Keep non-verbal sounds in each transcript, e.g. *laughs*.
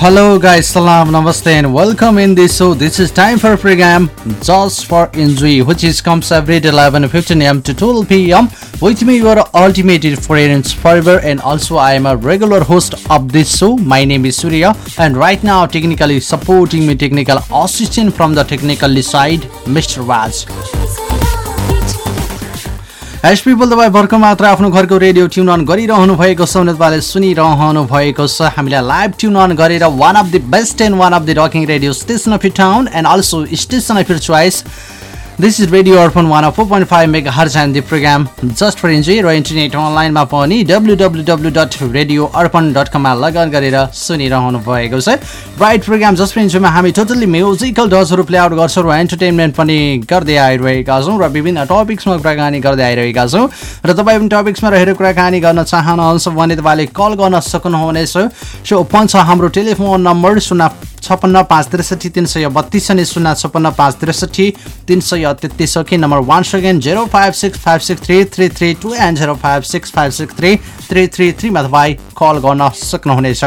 Hello guys, salam, namaste and welcome in this show. This is time for program Just for Injury which is comes every day 11 15 am to 12 pm with me your ultimate friends forever and also I am a regular host of this show. My name is Surya and right now technically supporting me technical assistant from the technical side Mr. Raj. एस people तपाईँ भर्खर मात्र आफ्नो घरको radio tune on गरिरहनु भएको छ। तपाईँले सुनिरहनु भएको छ। हामीलाई लाइभ ट्युन अन गरेर one of the best and one of the rocking radio station of town and also station of choice this is radio Arpan one four point five mega hertz and the program just for enjoy र internet अनलाइनमा पनि W W W dot radio Arpan dot कममा लगन गरेर सुनिरहनु भएको छ। Right program just for इन्जोयमा हामी टोटल्ली म्युजिकल डजहरू प्ले आउट गर्छौँ र एन्टरटेनमेन्ट पनि गर्दै आइरहेका छौँ र विभिन्न टपिक्समा कुराकानी गर्दै आइरहेका छौँ। र तपाईँ पनि टपिक्समा रहेर कुराकानी गर्न चाहनुहुन्छ भने तपाईँले कल गर्न सक्नुहुनेछ। सो ओपन छ हाम्रो टेलिफोन नम्बर शून्य छप्पन्न पाँच त्रिसठी तिन सय बत्तिस अनि शून्य छप्पन्न पाँच त्रिसठी तिन सय तेत्तिस कि? Number one second zero five six five six three three three two and zero five six five six three three three थ्रीमा तपाईँ कल गर्न सक्नुहुनेछ।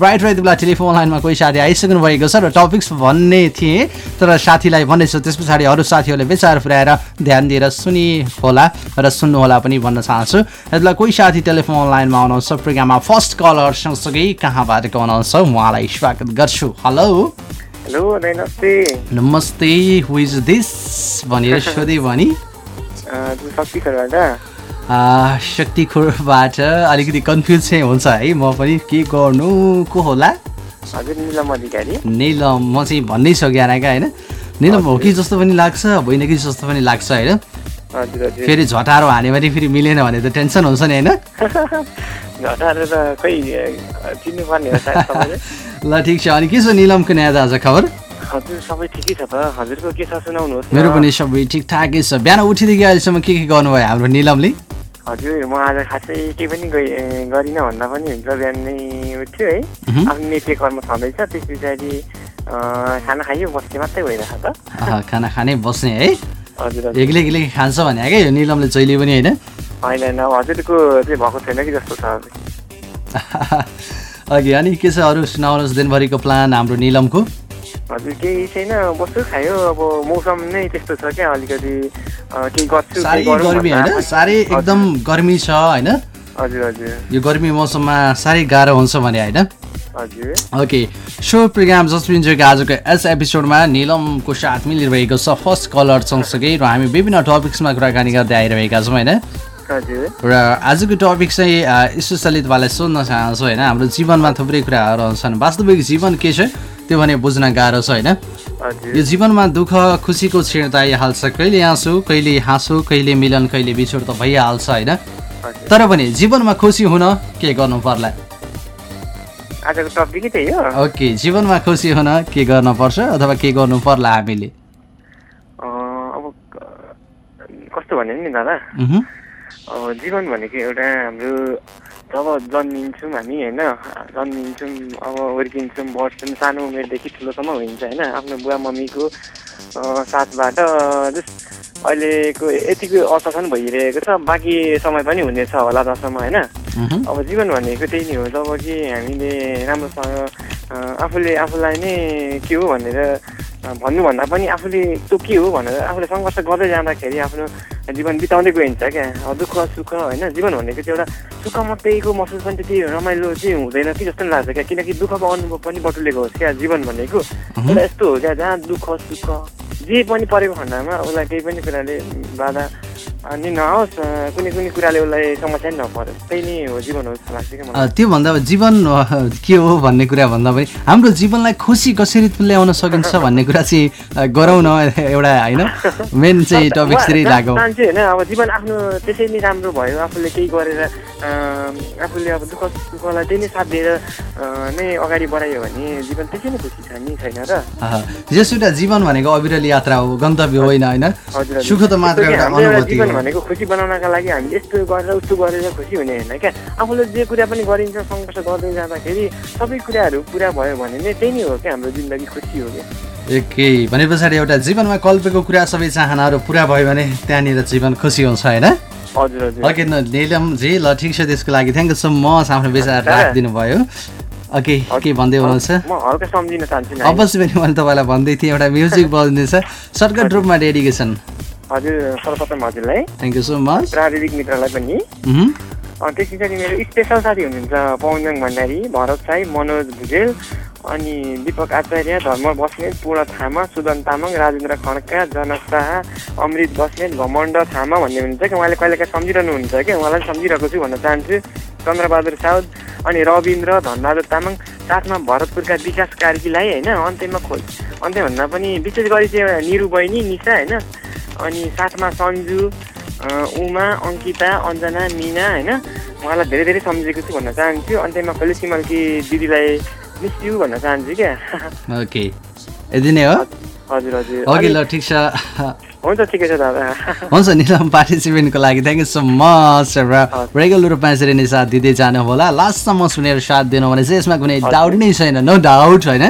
राइट राइट बेला टेलिफोन लाइनमा कोही साथी आइसक्नु भएको छ र टपिक्स भन्ने थिएँ तर साथीलाई भन्दैछु त्यस पछाडि अरू साथीहरूले विचार पुऱ्याएर ध्यान दिएर सुनि होला र सुन्नुहोला पनि भन्न चाहन्छु। यतिलाई कोही साथी टेलिफोन लाइनमा आउनुहुन्छ प्रोग्राममा फर्स्ट कलर सँगसँगै कहाँबाट आउनुहुन्छ उहाँलाई स्वागत गर्छु। हेलो हेलो नमस्ते। नमस्ते हु इज दिस भनेर सोधेँ भने। शक्तिखरबाट अलिकति कन्फ्युज चाहिँ हुन्छ है। म पनि के गर्नु को होला? निलम म चाहिँ भन्नै सकिएन क्या होइन? निलम हो कि जस्तो पनि लाग्छ? होइन कि जस्तो पनि लाग्छ होइन? फेरि झटारो हान्यो भने फेरि मिलेन भने त टेन्सन हुन्छ नि होइन? *laughs* *laughs* ल ठिक छ। अनि के छ निलमको नयाँ आज खबर? हजुर सबै ठिकै छ त। हजुरको के छ सुनाउनुहोस्। मेरो पनि सबै ठिकठाकै छ। बिहान उठेदेखि अहिलेसम्म के के गर्नुभयो हाम्रो निलमले? हजुर म आज खासै केही पनि गरिनँ भन्दा पनि हुन्छ बिहान नै उठ्यो है। आफ्नो नित्य कर्म छँदैछ त्यस पछाडि खाना खायो बस्ने मात्रै भइरहेछ त। खाना खानै बस्ने है। हजुर एक्लै एक्लै खान्छ भने क्या यो निलमले जहिले पनि होइन? होइन होइन। हजुरको चाहिँ भएको छैन कि जस्तो छ। अघि अनि के छ अरू? सुनाउनुहोस् दिनभरिको प्लान हाम्रो निलमको। हजुर केही छैन बस्छु खायो अब मौसम नै त्यस्तो छ क्या अलिकति केही गर्छु गर्मी होइन साह्रै एकदम गर्मी छ होइन? हजुर हजुर यो गर्मी मौसममा साह्रै गाह्रो हुन्छ भने होइन? ओके सो प्रोग्राम जस्ट इन्जोयको आजको यस एपिसोडमा निलमको साथ मिलिरहेको छ फर्स्ट कलर सँगसँगै र हामी विभिन्न टपिक्समा कुराकानी गर्दै आइरहेका छौँ होइन? र आजको टपिक चाहिँ तपाईँलाई सोध्न चाहन्छु होइन? हाम्रो जीवनमा थुप्रै कुराहरू हुन्छन् वास्तविक जीवन के छ? त्यो भने बुझ्न गाह्रो छ होइन? यो जीवनमा दुःख खुसीको क्षण त आइहाल्छ कहिले आँसु कहिले हाँसु कहिले मिलन कहिले बिछोड त भइहाल्छ होइन? तर पनि जीवनमा खुसी हुन के गर्नु पर्ला? ओके जीवनमा खुसी हुन के गर्न पर्छ अथवा के गर्नु पर्ला हामीले? कस्तो भने नि दादा? जीवन भनेको एउटा हाम्रो जब जन्मिन्छौँ हामी होइन? जन्मिन्छौँ अब हुर्किन्छौँ बढ्छौँ सानो उमेरदेखि ठुलोसम्म हुन्छ होइन? आफ्नो बुवा मम्मीको साथबाट जस अहिलेको यतिको पनि भइरहेको छ। बाँकी समय पनि हुनेछ होला जसम्म होइन? अब जीवन भनेको त्यही नै हो जब कि हामीले राम्रोसँग आफूले आफूलाई नै के हो भनेर भन्नुभन्दा पनि आफूले त्यो के हो भनेर आफूले सङ्घर्ष गर्दै जाँदाखेरि आफ्नो जीवन बिताउँदै गइन्छ क्या। दुःख सुख होइन? जीवन भनेको चाहिँ एउटा सुख मात्रैको महसुस पनि त्यति रमाइलो चाहिँ हुँदैन कि जस्तो पनि लाग्छ क्या। किनकि दुःखको अनुभव पनि बटुलेको होस् क्या जीवन भनेको। एउटा यस्तो हो क्या जहाँ दुःख सुख जे पनि परेको खण्डमा उसलाई केही पनि कुराले बाधा अनि अ, कुनै कुनै कुराले उसलाई समस्या नि नपरोस्। त्यही नै हो जीवन हो जस्तो लाग्छ क्या जीवन के हो भन्ने कुरा भन्दा पनि हाम्रो जीवनलाई खुसी कसरी ल्याउन सकिन्छ भन्ने कुरा चाहिँ गरौँ न एउटा होइन? मेन चाहिँ टपिक चाहिँ लागौँ मान्छे होइन अब जीवन आफ्नो त्यसै नै राम्रो भयो आफूले केही गरेर आफूले अब दुःख सुखलाई त्यही नै साथ दिएर नै अगाडि बढायो भने जीवन त्यसै नै खुसी छ नि छैन र? अह, जस एउटा जीवन भनेको अविरल यात्रा हो गन्तव्य होइन होइन। सुख त मात्र एउटा अनुभूति हो। भनेको खुसी बनाउनका लागि हामी यस्तो गरेर उस्तो गरेर खुसी हुने होइन क्या? आफूले जे कुरा पनि गरिन्छ सङ्घर्ष गर्दै जाँदाखेरि सबै कुराहरू पुरा भयो भने नै त्यही नै हो क्या हाम्रो जिन्दगी खुसी हो क्या। एकै भने पछाडि एउटा जीवनमा कल्पेको कुरा सबै चाहनाहरू पुरा भयो भने त्यहाँनिर जीवन खुसी हुन्छ होइन? ओके न निलम जी ल ठिक छ त्यसको लागि। थ्याङ्क यू सो मच आफ्नो विचार राखिदिनु भयो। ओके के भन्दै हुनुहुन्छ? अवश्य पनि मैले तपाईँलाई भन्दै थिएँ एउटा म्युजिक बज्दैछ सर्टकट रूपमा डेडिकेसन। हजुर सर्वप्रथम हजुरलाई थ्याङ्क यू सो मच प्राविधिक मित्रलाई पनि। अनि त्यस पछाडि मेरो स्पेसल साथी हुनुहुन्छ पवनजङ भण्डारी भरत साई मनोज भुजेल अनि दिपक आचार्य धर्म बस्नेत पूर्ण थामा सुदन तामाङ राजेन्द्र खड्का जनक शाह अमृत बस्नेत घमण्ड थामा भन्ने हुनुहुन्छ कि उहाँले कहिले काहीँ सम्झिरहनु हुन्छ कि उहाँलाई सम्झिरहेको छु भन्न चाहन्छु। चन्द्रबहादुर साउद अनि रविन्द्र धनबहादुर तामाङ साथमा भरतपुरका विकास कार्कीलाई होइन अन्त्यमा खोज। अन्त्यभन्दा पनि विशेष गरी चाहिँ निरु बहिनी निशा होइन। अनि साथमा सन्जु उमा अङ्किता अञ्जना मिना होइन? उहाँलाई धेरै धेरै सम्झेको छु भन्न चाहन्छु। अन्त्यमा कहिले सिमलकी दिदीलाई मिस यु भन्न चाहन्छु क्या। *laughs* ओके। यति नै हो? हजुर हजुर। ओके ल ठिक छ। हुन्छ ठिकै छ दादा। *laughs* हुन्छ निलम पार्टिसिपेन्टको लागि। थ्याङ्क यू सो मच र रेगुलर रूपमा यसरी नै साथ दिँदै जानु होला लास्टसम्म सुनेर साथ दिनु भने चाहिँ यसमा कुनै डाउट नै छैन नो डाउट होइन?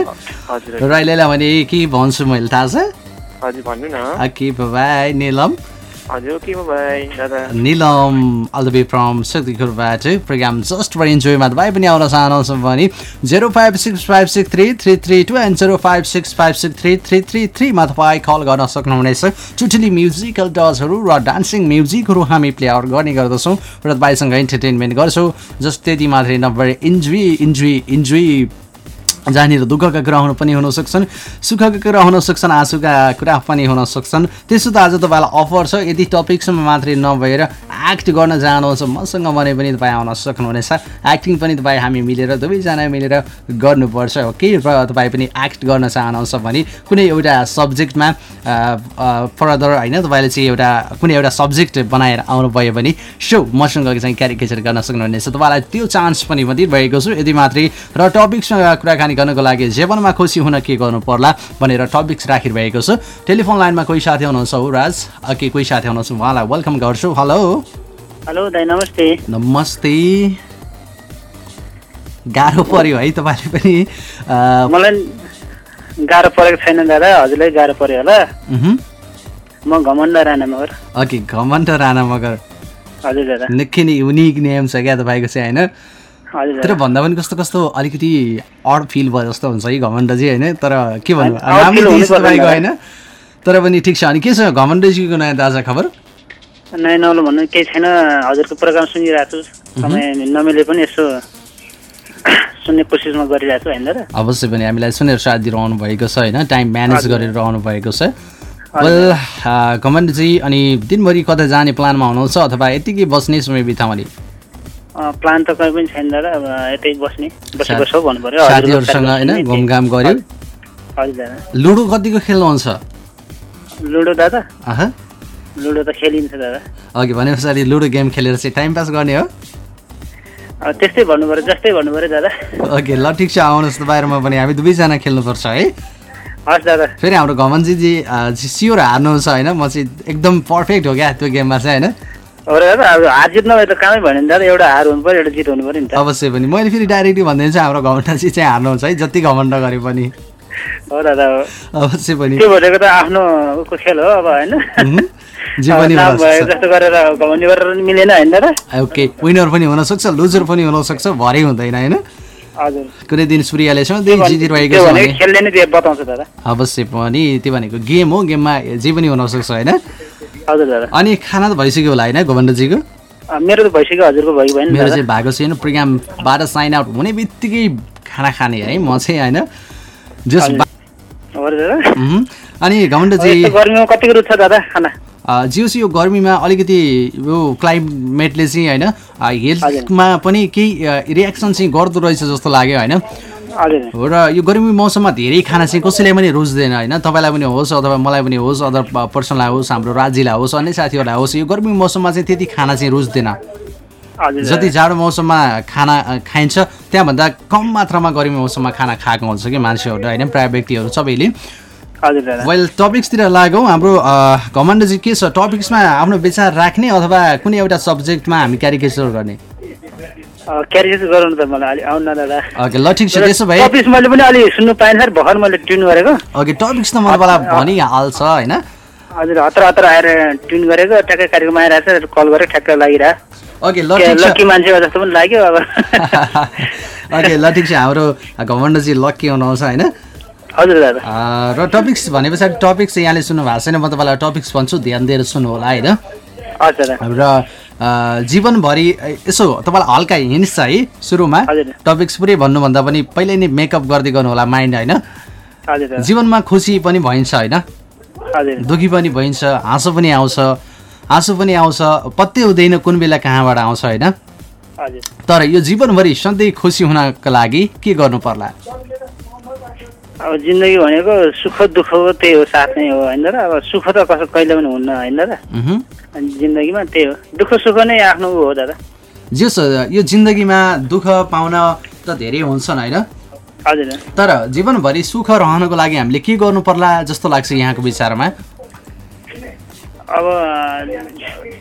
हजुर। र अहिलेलाई भने के भन्छु मैले थाहा छ? हजुर भन्नु न। Okay bye Nilam? All the way from शक्तिखुरबाट program just for इन्जोयमा तपाईँ पनि आउन चाहनुहुन्छ भने zero five six five six three three three two and zero five six five six three three three थ्रीमा तपाईँ कल गर्न सक्नुहुनेछ। टोटली म्युजिकल डजहरू र डान्सिङ म्युजिकहरू हामी प्ले आउट गर्ने गर्दछौँ र तपाईँसँग इन्टरटेनमेन्ट गर्छौँ। जस्ट त्यति मात्रै नभए इन्जोय इन्जोय इन्जोय जहाँनिर दुःखका कुरा हुनु पनि हुन सक्छन् सुखका कुरा हुन सक्छन् आँसुका कुरा पनि हुन सक्छन्। त्यसो त आज तपाईँलाई अफर छ यदि टपिकसम्म मात्रै नभएर एक्ट गर्न चाहनुहुन्छ मसँग भने पनि तपाईँ आउन सक्नुहुनेछ। एक्टिङ पनि तपाईँ हामी मिलेर दुवैजना मिलेर गर्नुपर्छ। ओके र तपाईँ पनि एक्ट गर्न चाहनुहुन्छ भने कुनै एउटा सब्जेक्टमा फर्दर होइन तपाईँले चाहिँ एउटा कुनै एउटा सब्जेक्ट बनाएर आउनुभयो भने सो मसँग चाहिँ क्यारिकेचर गर्न सक्नुहुनेछ। तपाईँलाई त्यो चान्स पनि म दिइरहेको छु। यदि मात्रै र टपिक्समा कुराकानी गर्नको लागि जीवनमा खुसी हुन के गर्नु पर्ला भनेर टपिक्स राखिरहेको छु। टेलिफोन लाइनमा कोही साथी हुनुहुन्छ हो राज। के कोही साथी हुनुहुन्छ उहाँलाई वेलकम गर्छु। हेलो हेलो दाइ नमस्ते। नमस्ते। गाह्रो पऱ्यो है तपाईँले पनि। मलाई गाह्रो परेको छैन दादा हजुरलाई गाह्रो पऱ्यो होला। म घमण्ड राणा मगर। ओके घमण्ड राणा मगर। हजुर दादा। निकै नै युनिक नेम छ क्या तपाईँको चाहिँ होइन? तर भन्दा पनि कस्तो कस्तो अलिकति अड फिल भयो जस्तो हुन्छ है घमण्डजी होइन? तर के भन्नु राम्रो तपाईँको होइन? तर पनि ठिक छ। अनि के छ घमण्डजीको नयाँ ताजा खबर? नयाँ नौलो भन्नु केही छैन। हजुरको प्रोग्राम सुनिरहेको छु। समय नमिले पनि यसो *coughs* सुन्ने कोसिसमा गरिरहेको छु होइन अवश्य पनि हामीलाई सुनेर साथ दिइरहनु भएको छ होइन? टाइम म्यानेज गरेर रहनु भएको छ। वेल घमण्डजी अनि दिनभरि कता जाने प्लानमा हुनुहुन्छ अथवा यतिकै बस्ने समय बिताउने? प्लान त कहीँ पनि छैन दादा यतै बस्ने बसी साथ- बसौ भन्नु पर्यो साथीहरूसँग होइन घुमघाम दादा लुडो कतिको खेल्नुहुन्छ लुडो दादा? लुडो त खेलिन्छ दादा। अघि भने पछाडि लुडो गेम खेलेर चाहिँ टाइम पास गर्ने हो। त्यस्तै भन्नु पर्यो जस्तै भन्नु पर्यो दादा। ओके ल ठिक छ आउनुहोस् त बाहिरमा पनि हामी दुवैजना खेल्नुपर्छ है। हस् दादा। फेरि हाम्रो घमनजीजी सियोर हार्नुहुन्छ होइन म चाहिँ एकदम पर्फेक्ट हो क्या त्यो गेममा चाहिँ होइन? हार जित नभए त कामै भएन नि दादा एउटा हार हुनु पऱ्यो एउटा जित हुनु पऱ्यो नि त। अवश्य पनि। मैले फेरि डाइरेक्टली भनिदिन्छु हाम्रो घमण्डजी चाहिँ हार्नुहुन्छ है जति घमण्ड गरे पनि। हो दादा हो। अवश्य पनि। त्यो भनेको त आफ्नो खेल हो अब होइन? पनि नाम हुन भयो सक्छ। जस्तो गरेर घमण्डी गरेर पनि मिलेन होइन दादा? ओके विनर पनि हुनसक्छ लुजर पनि हुनसक्छ भरै हुँदैन होइन? कुनै दिन सूर्यले जितिरहेको छ अवश्य पनि त्यो भनेको गेम हो गेममा जे पनि हुनसक्छ होइन? हजुर अनि खाना त भइसक्यो होला होइन गोविन्दजीको? मेरो त भइसक्यो हजुरको भयो भयो नि मेरो चाहिँ भएको छैन प्रोग्रामबाट साइन आउट हुने बित्तिकै खाना खाने है म चाहिँ होइन। जस. अनि घमण्डजी गर्मीमा कतिको रुच्छ दादा खाना? जियोसी यो गर्मीमा अलिकति यो क्लाइमेटले चाहिँ होइन हेल्थमा पनि केही रियाक्सन चाहिँ गर्दो रहेछ जस्तो लाग्यो होइन। हो र यो गर्मी मौसममा धेरै खाना चाहिँ कसैलाई पनि रुच्दैन होइन? तपाईँलाई पनि होस् अथवा मलाई पनि होस् अदर पर्सनलाई होस् हाम्रो राज्यलाई होस् अन्य साथीहरूलाई होस् यो गर्मी मौसममा चाहिँ त्यति खाना चाहिँ रुच्दैन जति जाडो मौसममा खाना खाइन्छ त्यहाँभन्दा कम मात्रामा गर्मी मौसममा खाना खाएको हुन्छ कि मान्छेहरू होइन? प्रायः व्यक्तिहरू सबैले। वेल टपिक्सतिर लागौँ हाम्रो घमण्डजी के छ? टपिक्समा आफ्नो विचार राख्ने अथवा कुनै एउटा सब्जेक्टमा हामी क्यारिकेचर गर्ने? क्यारियर गराउनु त मलाई आउनु दादा ओके ल। ठिक छ त्यसो भए टपिक्स मैले पनि अलि सुन्नु पाएन सर भर्खर मैले ट्युन गरेको। ओके टपिक्स त मलाई भनिहाल्छ होइन? हजुर हतार हतार आएर ट्युन गरेको ट्याक्कै कार्यक्रम आइरहेको छ कल गरेर ठ्याक्क लागिरहेको ओके ल लक्की मान्छे हो जस्तो पनि लाग्यो अब। ओके ल ठिक छ हाम्रो घमण्डजी लक्की हुनुहुन्छ होइन? हजुर दादा। र टपिक्स भने पछाडि टपिक्स यहाँले सुन्नु भएको छैन म तपाईँलाई टपिक्स भन्छु ध्यान दिएर सुन्नु होला होइन? र जीवनभरि यसो तपाईँलाई हल्का हिन्ट्स छ है सुरुमा। टपिक्स पुरै भन्नुभन्दा पनि पहिल्यै नै मेकअप गर्दै गर्नु होला माइन्ड होइन? जीवनमा खुसी पनि भइन्छ होइन? दुखी पनि भइन्छ हाँसो पनि आउँछ। हाँसो पनि आउँछ पत्तै हुँदैन कुन बेला कहाँबाट आउँछ होइन? तर यो जीवनभरि सधैँ खुसी हुनको लागि के गर्नु पर्ला? अब जिन्दगी भनेको सुख दुःख त्यही हो साथ नै हो होइन दादा अब सुख त कसो कहिले पनि हुन्न होइन। अनि जिन्दगीमा त्यही हो। दुःख सुख नै आफ्नो हो दादा। जे यो जिन्दगीमा दुःख पाउन त धेरै हुन्छन् होइन? हजुर। तर जीवनभरि सुख रहनको लागि हामीले के गर्नु पर्ला जस्तो लाग्छ यहाँको विचारमा? अब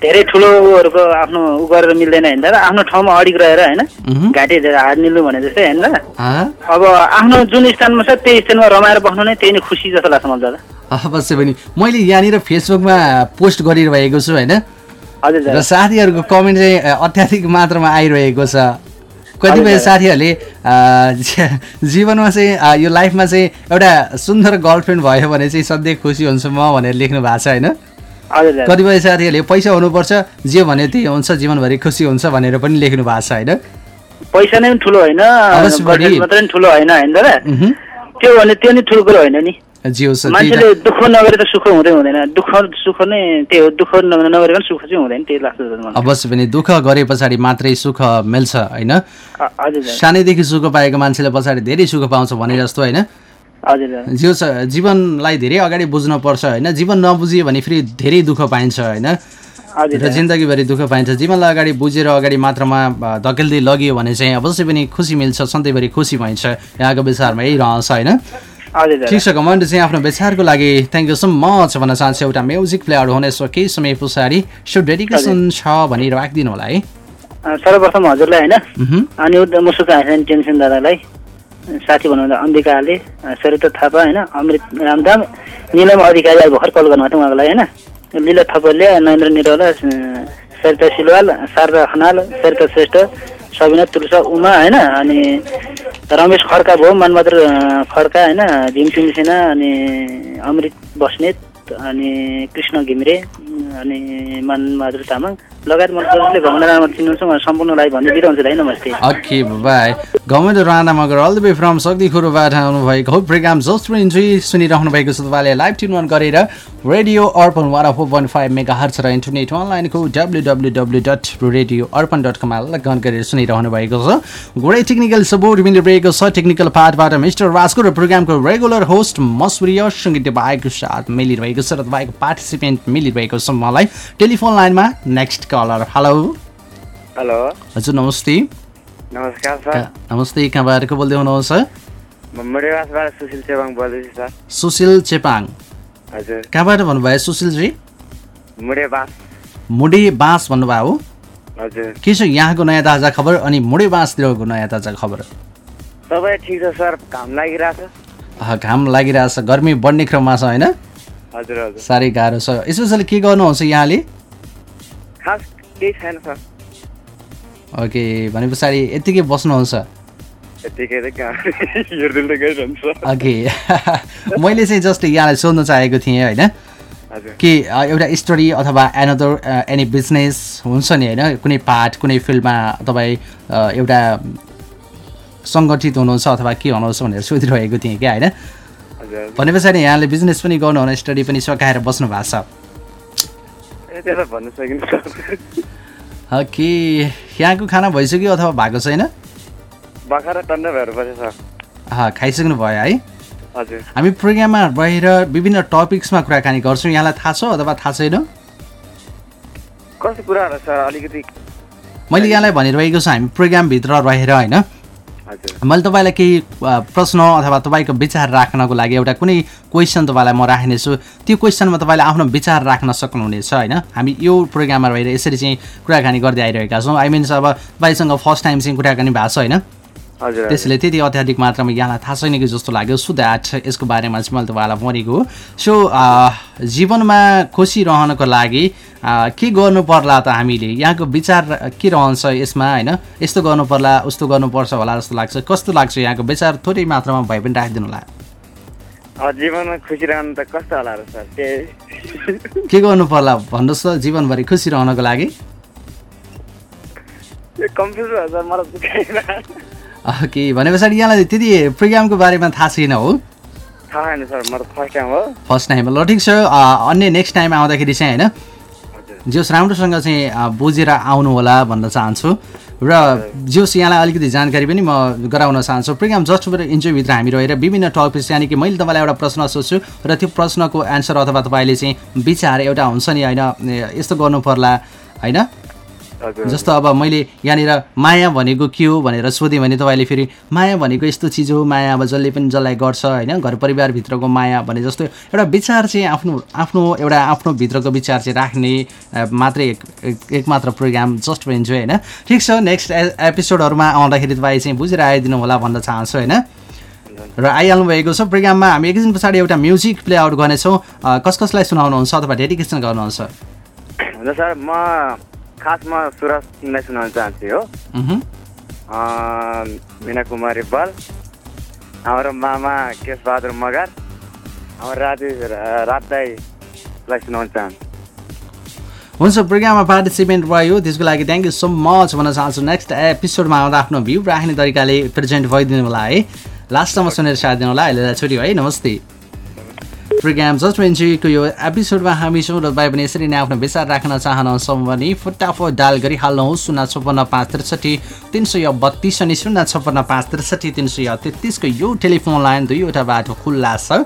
धेरै ठुलो उहरूको आफ्नो उ गरेर मिल्दैन होइन दादा आफ्नो ठाउँमा अडिक रहेर होइन। घाँटी धेरै हात निल्नु भने जस्तै होइन? अब आफ्नो जुन स्थानमा छ त्यही स्थानमा रमाएर बस्नु नै त्यही नै खुसी जस्तो लाग्छ मलाई दादा। अवश्य पनि। मैले यहाँनिर फेसबुकमा पोस्ट गरिरहेको छु होइन। र साथीहरूको कमेन्ट चाहिँ अत्याधिक मात्रामा आइरहेको छ। कतिपय। साथीहरूले जीवनमा चाहिँ यो लाइफमा चाहिँ एउटा सुन्दर गर्लफ्रेन्ड भयो भने चाहिँ सधैँ खुसी हुन्छु म भनेर लेख्नु भएको छ होइन। कतिपय साथीहरूले पैसा हुनुपर्छ जे भने त्यही हुन्छ जीवनभरि खुसी हुन्छ भनेर पनि लेख्नु भएको छ होइन? पैसा नै ठुलो होइन मात्रै ठुलो होइन होइन दादा। त्यो भने त्यो नि ठुलो कुरो होइन नि। मान्छेले दुःख नगरे त सुख हुँदै हुँदैन। दुःख सुख नै त्यही हो। दुःख न- नगरिकन सुख चाहिँ हुँदैन त्यही लाग्छ अवश्य पनि। दुःख गरे पछाडि मात्रै सुख मिल्छ होइन? सानैदेखि सुख पाएको मान्छेले पछाडि धेरै सुख पाउँछ भने जस्तो होइन? हजुर दादा जो छ जीवनलाई धेरै अगाडि बुझ्नुपर्छ होइन? जीवन नबुझियो भने फेरि धेरै दुःख पाइन्छ होइन? र जिन्दगीभरि दुःख पाइन्छ। जीवनलाई अगाडि बुझेर अगाडि मात्रामा धकेल्दै लगियो भने चाहिँ अवश्य पनि खुसी मिल्छ सधैँभरि खुसी भइन्छ। यहाँको विचारमा यही रहन्छ होइन? ठिक छ कमान्ड चाहिँ आफ्नो विचारको लागि थ्याङ्क यू सो मच भन्न चाहन्छु। एउटा म्युजिक प्लेयर हुनेछ केही समय पछाडि। सो डेडिकेसन छ भनी राखिदिनु होला है? सर्वप्रथम हजुरलाई होइन। अनि मुसुका हाँस्यान टेन्सन दादालाई। साथी भन्नुहुँदा अम्बिकाले सरिता थापा होइन अमृत रामधाम निलम अधिकारीलाई भर्खर कल गर्नुभएको थियो उहाँको लागि होइन? लीला थपलिया नरेन्द्र निरौला सरिता सिलवाल शारदा खनाल सरिता श्रेष्ठ सबिना तुलसा उमा होइन? अनि रमेश खड्का भयो मनबहादुर खड्का होइन? भीमसिंह सेना अनि अमृत बस्नेत। अनि कृष्ण घिमिरे अनि मनबहादुर तामाङ। लगायत मन जसले घमना रामा चिन्नुहुन्छ उहाँ सम्पूर्णलाई भन्दै दिइरहन्छु है नमस्ते। Okay bye government Rana Magar all the way from सक्दी खुरुबाट आउनुभएको हो प्रोग्राम जस्ट इन्जोय सुनिरहनु भएको छ तपाईँले लाइभ ट्युन अन गरेर radio Arpan one four point five mega hertz र इन्टरनेट अनलाइनको W W W dot radio Arpan dot कममा लगन गरेर सुनिरहनु भएको छ। गुडै टेक्निकल सपोर्ट मिलिरहेको छ। टेक्निकल पार्टबाट मिस्टर राजको र प्रोग्रामको रेगुलर होस्ट मसूर्य सङ्गीत तपाईँको साथ मिलिरहेको छ र तपाईँको पार्टिसिपेन्ट मिलिरहेको छ मलाई। टेलिफोन लाइनमा नेक्स्ट कलर। हेलो। हेलो। हजुर नमस्ते। नमस्कार सर। नमस्ते कहाँबाट को बोल्दै हुनुहुन्छ? सुशील बोल्दैछु सर। सुशील चेपाङ हजुर। कहाँबाट भन्नुभयो सुशीलजी? मुडी बाँस भन्नुभयो हो? हजुर। के छ यहाँको नयाँ ताजा खबर अनि मुडी बाँसतिरको नयाँ ताजा खबर? सबै ठिक छ सर। घाम लागिरहेछ। घाम लागिरहेछ। गर्मी बढ्ने क्रममा छ होइन? साह्रै गाह्रो छ। स्पेसली के गर्नुहुन्छ यहाँले? खास केही छैन सर। ओके भने पछाडि यत्तिकै बस्नुहुन्छ। *laughs* ओके। *laughs* मैले चाहिँ जस्ट यहाँलाई सोध्न चाहेको थिएँ होइन कि एउटा स्टडी अथवा एनदर एनी बिजनेस हुन्छ नि होइन कुनै पार्ट कुनै फिल्डमा तपाईँ एउटा सङ्गठित हुनुहुन्छ अथवा के हुनुहुन्छ भनेर सोधिरहेको थिएँ क्या होइन। भने पछाडि यहाँले बिजनेस पनि गर्नुहुन स्टडी पनि सकाएर बस्नु भएको छ। ओके यहाँको खाना भइसक्यो अथवा भएको छैन? खाइसक्नु भयो है। हजुर। हामी प्रोग्राममा रहेर विभिन्न टपिक्समा कुराकानी गर्छौँ। यहाँलाई थाहा छ अथवा थाहा छैन? मैले यहाँलाई भनिरहेको छु हामी प्रोग्रामभित्र रहेर होइन? मैले तपाईँलाई केही प्रश्न अथवा तपाईँको विचार राख्नको लागि एउटा कुनै क्वेसन तपाईँलाई म राख्नेछु। त्यो क्वेसनमा तपाईँले आफ्नो विचार राख्न सक्नुहुनेछ होइन? हामी यो प्रोग्राममा रहेर यसरी चाहिँ कुराकानी गर्दै आइरहेका छौँ। आई मिन्स अब तपाईँसँग फर्स्ट टाइम चाहिँ कुराकानी भएको छ होइन? त्यसले त्यति अत्याधिक मात्रामा यहाँलाई थाहा छैन कि जस्तो लाग्यो। सो द्याट यसको बारेमा चाहिँ मैले तपाईँलाई भनेको। सो जीवनमा खुसी रहनको लागि के गर्नु पर्ला त हामीले? यहाँको विचार के रहन्छ यसमा होइन? यस्तो गर्नु पर्ला उस्तो गर्नुपर्छ होला जस्तो लाग्छ। कस्तो लाग्छ यहाँको विचार? थोरै मात्रामा भए पनि राखिदिनु होला जीवनमा खुसी रहनु त कस्तो होला र सर? के? गर्नु पर्ला भन्नुहोस् त जीवनभरि खुसी रहनको लागि त्यो कन्फ्युज भयो सर मलाई बुझाइन कि भने पछाडि यहाँलाई त्यति प्रोग्रामको बारेमा थाहा छैन हो। फर्स्ट टाइम हो। फर्स्ट टाइम ल ठिक छ अन्य नेक्स्ट टाइम आउँदाखेरि चाहिँ होइन जोस् राम्रोसँग चाहिँ बुझेर आउनु होला भन्न चाहन्छु। र जोस् यहाँलाई अलिकति जानकारी पनि म गराउन चाहन्छु। प्रोग्राम जस्ट फर इन्जोयभित्र हामी रहेर विभिन्न टपिक्स यानि कि मैले तपाईँलाई एउटा प्रश्न सोध्छु र त्यो प्रश्नको एन्सर अथवा तपाईँले चाहिँ विचार एउटा हुन्छ नि होइन यस्तो गर्नु पर्ला होइन? जस्तो अब मैले यहाँनिर माया भनेको के हो भनेर सोधेँ भने तपाईँले फेरि माया भनेको यस्तो चिज हो माया अब जसले पनि जसलाई गर्छ होइन? घर परिवारभित्रको माया भने जस्तो एउटा विचार चाहिँ आफ्नो आफ्नो एउटा आफ्नो भित्रको विचार चाहिँ राख्ने मात्रै एक एक- एक मात्र प्रोग्राम जस्ट फर इन्जोय होइन? ठिक छ नेक्स्ट एपिसोडहरूमा आउँदाखेरि तपाईँ चाहिँ बुझेर आइदिनु होला भन्न चाहन्छु होइन? र आइहाल्नु भएको छ प्रोग्राममा हामी एकैछिन पछाडि एउटा म्युजिक प्ले आउट गर्नेछौँ। कस कसलाई सुनाउनुहुन्छ? अथवा डेडिकेसन गर्नुहुन्छ। हुन्छ सर म खास म सुरज सिंहलाई सुनाउन चाहन्छु हो मिना कुमारी बल हाम्रो मामा केशबहादुर मगर हाम्रो राजु रात दाईलाई सुनाउन चाहन्छु हुन्छ प्रोग्राममा पार्टिसिपेन्ट भयो त्यसको लागि थ्याङ्क यू सो मच भन्न चाहन्छु नेक्स्ट एपिसोडमा आउँदा आफ्नो भ्यू राख्ने तरिकाले प्रेजेन्ट भइदिनु होला है लास्टसम्म सुनेर साथ दिनु होला अहिलेलाई छुट्यो है नमस्ते प्रोग्राम जस्ट एन्जोयको यो एपिसोडमा हामी छौँ र तपाईँ पनि यसरी नै आफ्नो विचार राख्न चाहनुहुन्छ भने फटाफट डायल गरिहाल्नुहोस् शून्य छप्पन्न पाँच त्रिसठी तिन सय बत्तिस अनि शून्य छप्पन्न पाँच त्रिसठी तिन सय तेत्तिसको यो टेलिफोन लाइन दुईवटा बाटो खुल्ला छ।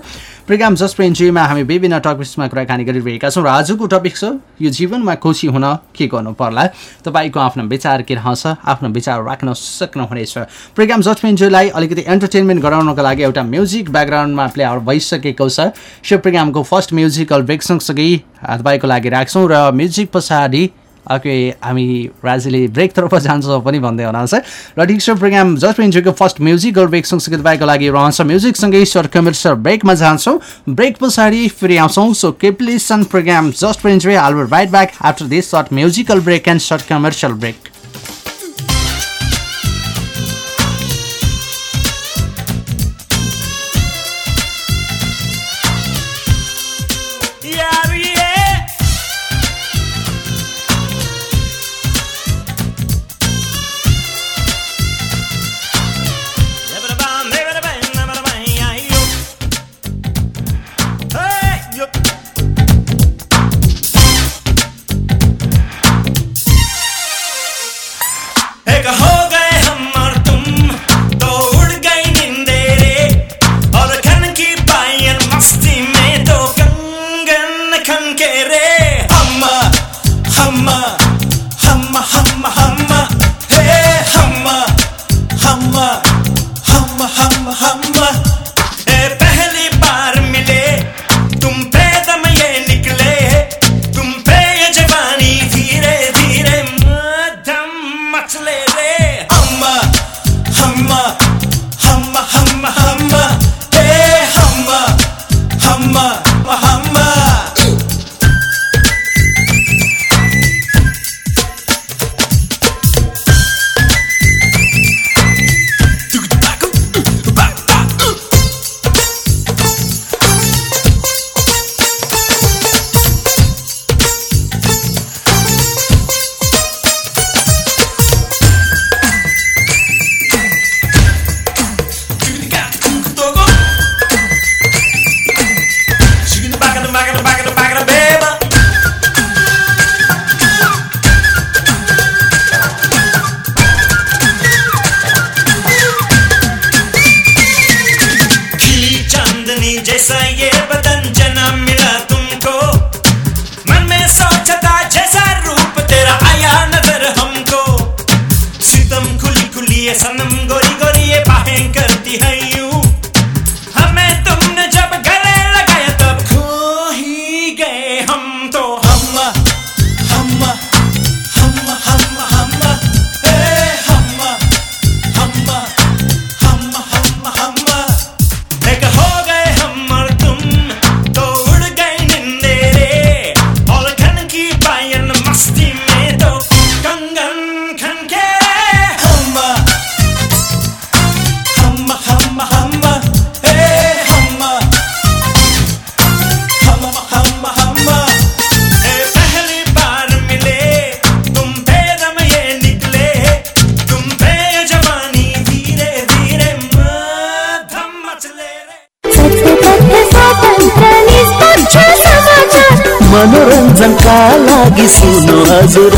प्रोग्राम जस्ट हामी विभिन्न टपिक्समा कुराकानी गरिरहेका छौँ र आजको टपिक छ यो जीवनमा खुसी हुन के गर्नु पर्ला? तपाईँको आफ्नो विचार के रहन्छ? आफ्नो विचार राख्न सक्नुहुनेछ। प्रोग्राम जस्ट अलिकति एन्टरटेनमेन्ट गराउनको लागि एउटा म्युजिक ब्याकग्राउन्डमा प्ले आउट भइसकेको छ। सो प्रोग्रामको फर्स्ट म्युजिकल ब्रेक सँगसँगै तपाईँको लागि राख्छौँ र म्युजिक पछाडि ओके हामी राजीले ब्रेकतर्फ जान्छौँ पनि भन्दै हुनुहुन्छ। र ठिक प्रोग्राम जस्ट इन्जोयको फर्स्ट म्युजिकल ब्रेक सँगसँगै तपाईँको लागि रहन्छ। म्युजिकसँगै सर्ट कमर्सियल ब्रेकमा जान्छौँ। ब्रेक पछाडि फेरि आउँछौँ। So keep listen program just enjoy. All right back after this short musical break and short commercial break लागि सुन्नु हजुर।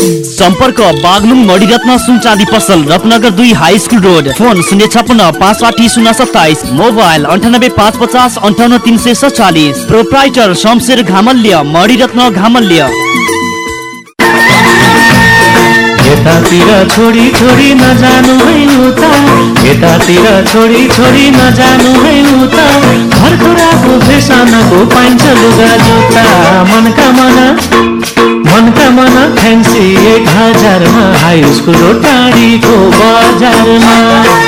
सम्पर्क बागलुङ मणिरत्न सुन चाँदी पसल रत्नगर दुई हाई स्कुल रोड। फोन शून्य छपन्न पाँच साठी शून्य सत्ताइस। मोबाइल अन्ठानब्बे पाँच पचास अन्ठाउन्न तिन सय सत्तालिस प्रोप्राइटर शमशेर घामल्य मणिरत्न घामल्य। यतातिर छोडी छोडी नजानु है उता। यतातिर नजानु है उता। घरको रातो फेसनको पाइन्छ लुगा मनका मन। मनका मन फ्यान्सी एक हजारमा हाई स्कुल टाढीको बजारमा।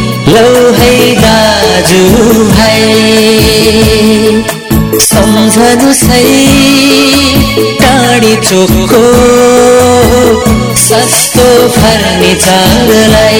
लौ है दाजु भाइ सम्झनु सही टाढी चोकको सस्तो फर्निचरलाई।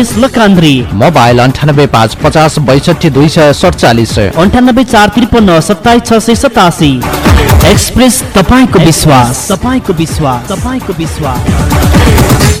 लकान्द्री मोबाइल अन्ठानब्बे पाँच पचास बैसठी दुई सय सडचालिस। अन्ठानब्बे चार त्रिपन्न सत्ताइस छ सय सतासी। एक्सप्रेस तपाईँको विश्वास। तपाईँको विश्वास। तपाईँको विश्वास।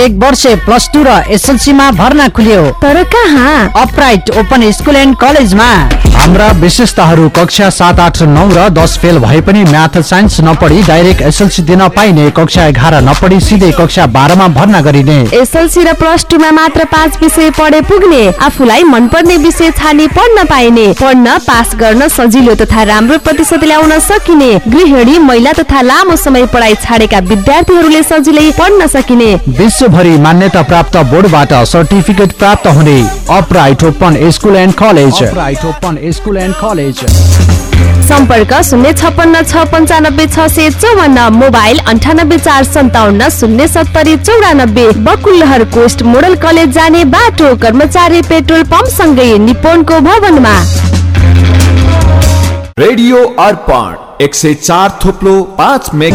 एक वर्ष प्लस टू र एसएलसीमा भर्ना खुल्यो। तर कहाँ? अपराइट ओपन स्कुल एन्ड कलेजमा हाम्रा विशेषताहरू कक्षा सात आठ नौ र दस फेल भए पनि म्याथ साइन्स नपढी डाइरेक्ट एसएलसी दिन पाइने कक्षा एघार नपढी सिधै कक्षा बाह्रमा भर्ना गरिने। एसएलसी र प्लस टूमा मात्र पाँच विषय पढे पुग्ने आफूलाई मनपर्ने विषय छानी पढ्न पाइने पढ्न पास गर्न सजिलो तथा राम्रो प्रतिशत ल्याउन सकिने गृहिणी महिला तथा लामो समय पढाइ छाडेका विद्यार्थीहरूले सजिलै पढ्न सकिने। विश्वभरि मान्यता प्राप्त बोर्डबाट सर्टिफिकेट प्राप्त हुने upright open school and college. Upright open school and college. सम्पर्क शून्य छपन्न छ पन्चानब्बे छ सय चौवन्न मोबाइल अन्ठानब्बे चार सन्ताउन्न शून्य सत्तरी चौरानब्बे बकुलहर कोस्ट मोडल कलेज जाने बाटो कर्मचारी पेट्रोल पम्प सँगै निपोनको भवनमा। रेडियो अर्पण एक सय चार थोप्लो पाँच Meg.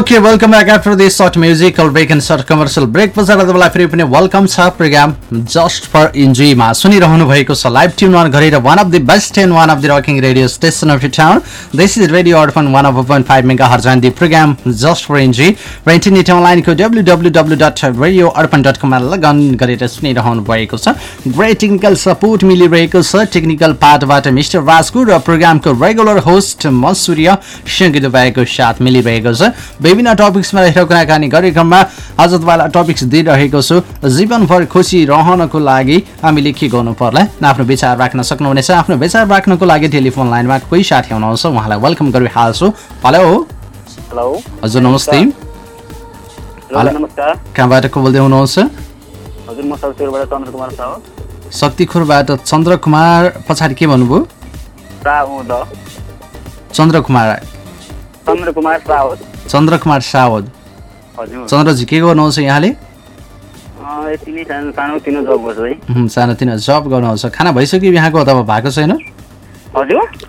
Okay welcome back after this short musical break and short commercial break पछाडि तपाईँलाई फेरि पनि वेलकम छ प्रोग्राम जस्ट फर इन्जोयमा सुनिरहनु भएको छ लाइभ ट्युन अन गरेर one of the best and one of the rocking radio station of town this is radio Arpan one of point five mega hertz the program just for enjoy र internet अनलाइनको W W W dot radio Arpan dot कममा लगन गरेर सुनिरहनु भएको छ great technical support मिलिरहेको छ टेक्निकल पार्टबाट मिस्टर वास्कु र प्रोग्रामको रेगुलर होस्ट म सूर्य सँगै तपाईँको साथ मिलिरहेको छ विभिन्न टपिक्समा रहेर कुराकानी कार्यक्रममा आज तपाईँलाई टपिक्स दिइरहेको छु। जीवनभर खुसी रहनको लागि हामीले के गर्नु पर्ला। आफ्नो विचार राख्न सक्नुहुनेछ। आफ्नो विचार राख्नको लागि टेलिफोन लाइनमा कोही साथी हुनुहुन्छ उहाँलाई वेलकम गरिहाल्छु हेलो। हेलो। हजुर नमस्ते। कहाँबाट को बोल्दै हुनुहुन्छ? शक्तिखोरबाट चन्द्र कुमार पछाडि के भन्नुभयो? चन्द्र कुमार। चन्द्र कुमार चन्द्र कुमार सावद। चन्द्रजी के गर्नुहुन्छ यहाँले? सानोतिनो जब गर्नुहुन्छ। खाना भइसक्यो यहाँको अथवा भएको छैन?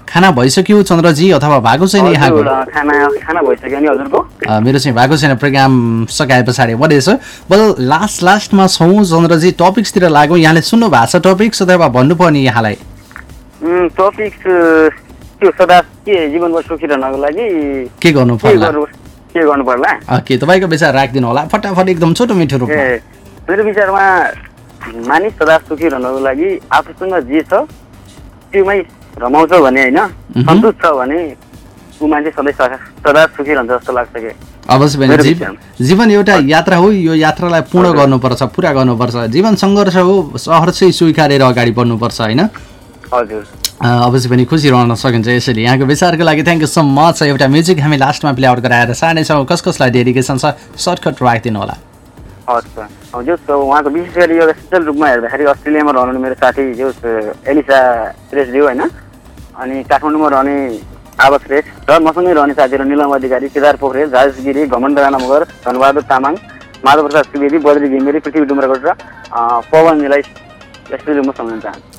खाना भइसक्यो चन्द्रजी अथवा भएको छैन यहाँको? मेरो चाहिँ भएको छैन प्रोग्राम सकाए पछाडि। बढेछ बल लास्ट लास्टमा छौँ चन्द्रजी टपिक्सतिर लागौँ। यहाँले सुन्नु भएको छ टपिक्स अथवा भन्नुपर्ने यहाँलाई? टपिक्स त्यो सदा के जीवनमा सुखी रहनको लागि के गर्नु पर्ला? के गर्नु पर्ला? ओके तपाईँको विचार राखिदिनु होला? फटाफट एकदम छोटो मिठो रूपमा। ए मेरो विचारमा मानिस सदा सुखी रहनको लागि आफूसँग जे छ त्योमै रमाउँछ भने होइन सन्तुष्ट छ भने ऊ मान्छे सधैँ सदा सुखी रहन्छ जस्तो लाग्छ कि? अवश्य जीव- जीवन एउटा यात्रा हो यो यात्रालाई पूर्ण गर्नुपर्छ पुरा गर्नुपर्छ। जीवन सङ्घर्ष हो सहर्षै स्वीकारेर अगाडि बढ्नुपर्छ होइन? हजुर। अवश्य पनि खुसी रहन सकिन्छ यसरी। यहाँको विचारको लागि थ्याङ्क यू सो मच एउटा म्युजिक हामी लास्टमा प्ले आउट गराएर सार्नेछौँ कस कसलाई डेडिकेसन छ? सर्टकट राखिदिनु होला। जो छ, उहाँको विशेष गरी एउटा सोसल रूपमा हेर्दाखेरि अस्ट्रेलियामा रहनुहुने मेरो साथी जो एलिसा श्रेष्ठज्यू होइन? अनि काठमाडौँमा रहने आवाज श्रेष्ठ र मसँगै रहने साथीहरू निलम अधिकारी केदार पोखरेल राजेश गिरी घमण्ड राणा मगर धनबहादुर तामाङ माधव प्रसाद सुवेदी बद्री घिमिरी पृथ्वी डुम्राकोट र पवन मिलाई यसरी म सम्झन चाहन्छु।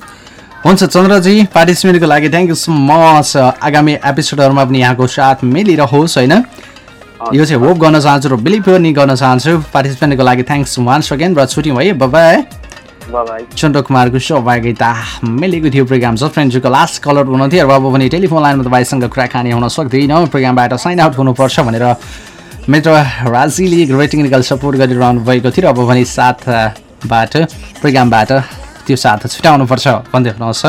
हुन्छ चन्द्रजी पार्टिसिपेन्टको लागि थ्याङ्क यू सो मच आगामी एपिसोडहरूमा पनि यहाँको साथ मिलिरहोस् होइन? यो चाहिँ होप गर्न चाहन्छु र बिलिभ पनि गर्न चाहन्छु। पार्टिसिपेन्टको लागि थ्याङ्क्स वान्स अगेन र छुट्यौँ है बाबाई चन्द्र कुमारको सहभागिता मिलेको थियो प्रोग्राम। फ्रेन्डको लास्ट कलर हुनुहुन्थ्यो र अब पनि टेलिफोन लाइनमा तपाईँसँग कुराकानी हुन सक्दैन। प्रोग्रामबाट साइन आउट हुनुपर्छ भनेर मित्र राजीले ग्रेट टेक्निकल सपोर्ट गरिरहनु भएको थियो र अब पनि साथबाट प्रोग्रामबाट त्यो साथ छुट्याउनुपर्छ भन्दै हुनुहुन्छ।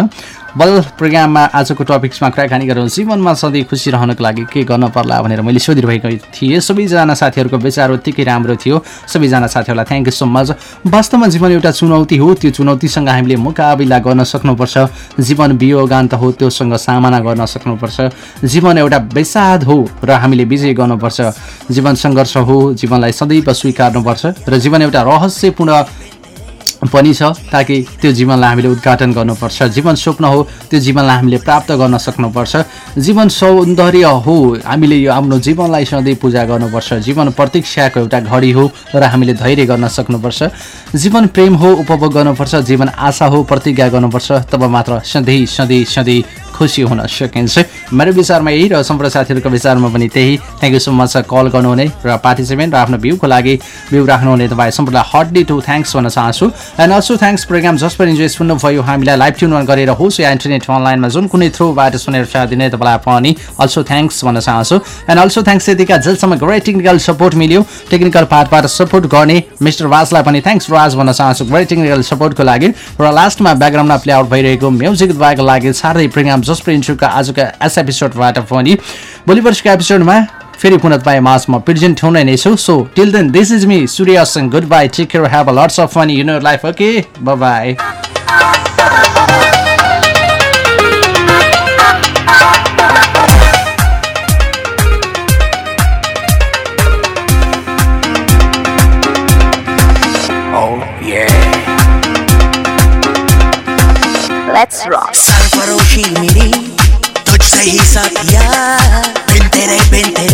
बल प्रोग्राममा आजको टपिक्समा कुराकानी गरौँ। जीवनमा सधैँ खुसी रहनको लागि के गर्न पर्ला भनेर मैले सोधिरहेको थिएँ। सबैजना साथीहरूको विचार उत्तिकै राम्रो थियो। सबैजना साथीहरूलाई थ्याङ्क यू सो मच वास्तवमा जीवन एउटा चुनौती हो। त्यो चुनौतीसँग हामीले मुकाबिला गर्न सक्नुपर्छ। जीवन वियोगान्त हो। त्योसँग सामना गर्न सक्नुपर्छ। जीवन एउटा विषाद हो र हामीले विजय गर्नुपर्छ। जीवन सङ्घर्ष हो। जीवनलाई सदैव स्वीकार्नुपर्छ। र जीवन एउटा रहस्यपूर्ण पनि छ ताकि त्यो जीवनलाई हामीले उद्घाटन गर्नुपर्छ। जीवन स्वप्न हो त्यो जीवनलाई हामीले प्राप्त गर्न सक्नुपर्छ। जीवन सौन्दर्य हो हामीले यो आफ्नो जीवनलाई सधैँ पूजा गर्नुपर्छ। जीवन प्रतीक्षाको एउटा घडी हो र हामीले धैर्य गर्न सक्नुपर्छ। जीवन प्रेम हो उपभोग गर्नुपर्छ। जीवन आशा हो प्रतिज्ञा गर्नुपर्छ। तब मात्र सधैँ सधैँ सधैँ खुसी हुन सकिन्छ। मेरो विचारमा यही र सम्पूर्ण साथीहरूको विचारमा पनि त्यही। Thank you so much call गर्नुहुने र पार्टिसिपेन्ट र आफ्नो भ्यूको लागि भ्यू राख्नुहुने तपाईँ सम्पूर्णलाई हर्डली टु थ्याङ्क्स भन्न चाहन्छु। एन्ड अल्सो थ्याङ्क्स प्रोग्राम जस पर इन्जोय सुन्नुभयो। हामीलाई लाइभ ट्युन गरेर होस् या इन्टरनेट अनलाइनमा जुन कुनै थ्रुबाट सुनेर साथ दिने तपाईँलाई पनि अल्सो थ्याङ्क्स भन्न चाहन्छु। एन्ड अल्सो थ्याङ्क्स यतिका जेलसम्म ग्रेट टेक्निकल सपोर्ट मिल्यो। टेक्निकल पार्टबाट सपोर्ट गर्ने मिस्टर राजलाई पनि थ्याङ्क्स राज भन्न चाहन्छु। ग्रेट टेक्निकल सपोर्टको लागि। र लास्टमा ब्याकग्राउन्डमा प्ले आउट भइरहेको म्युजिक द्वाराको लागि सार्दै प्रोग्राम जस इन्टरका आजको एस एपिसोडबाट पनि भोलि वर्षको एपिसोडमा फेरि पुनः तपाईँ माझ म प्रेजेन्ट हुने नै छु। So till then this is me Surya Singh good bye take care have a lots of fun in your life okay bye Let's rock. सरफरोशी मेरी तुझसे ही साथिया बिन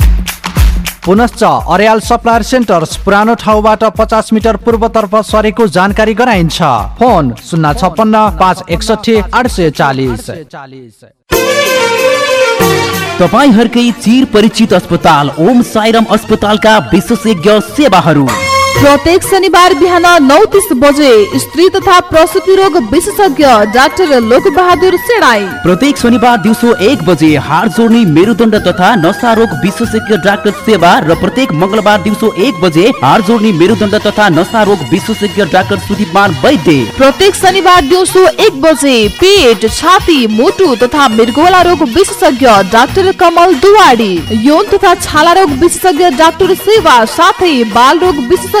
पुनश्च अर्याल सप्लायर सेन्टर्स पुरानो ठाउँबाट पचास मिटर पूर्वतर्फ सरेको जानकारी गराइन्छ। फोन शून्य छप्पन्न पाँच एकसठी आठ सय चालिस। तपाईँहरूकै चिर परिचित अस्पताल ओम साइरम अस्पतालका विशेषज्ञ सेवाहरू। प्रत्येक शनिबार बिहान नौ तिस बजे स्त्री तथा प्रसुति रोग विशेषज्ञ डाक्टर लोक बहादुर सेडाई प्रत्येक शनिबार दिउँसो एक बजे हार जोड्ने मेरुदण्ड तथा नसा रोग विशेषज्ञ डाक्टर सेवा र प्रत्येक मंगलबार दिउँसो एक बजे हार जोड्ने मेरुदण्ड तथा नसा रोग विशेषज्ञ डाक्टर सुदीपमान वैद्य। प्रत्येक शनिबार दिउँसो एक बजे पेट छाती मुटु तथा मृगोला रोग विशेषज्ञ डाक्टर कमल दुवाडी। यौन तथा छाला रोग विशेषज्ञ डाक्टर सेवा साथै बाल रोग विशेषज्ञ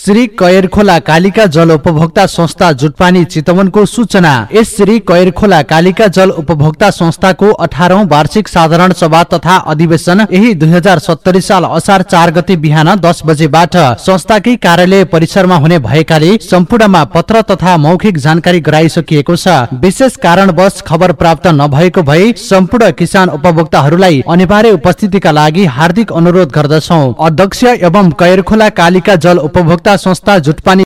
श्री कयर खोला कालिका जल उपभोक्ता संस्था जुटपानी चितवनको सूचना। यस श्री कयर खोला कालिका जल उपभोक्ता संस्थाको अठारौं वार्षिक साधारण सभा तथा अधिवेशन यही दुई साल असार चार गते बिहान दस बजेबाट संस्थाकै कार्यालय परिसरमा हुने भएकाले सम्पूर्णमा पत्र तथा मौखिक जानकारी गराइसकिएको छ। विशेष कारणवश खबर प्राप्त नभएको भए सम्पूर्ण किसान उपभोक्ताहरूलाई अनिवार्य उपस्थितिका लागि हार्दिक अनुरोध गर्दछौ। अध्यक्ष एवं कयरखोला कालिका जल उपभोक्ता संस्था जुटपानी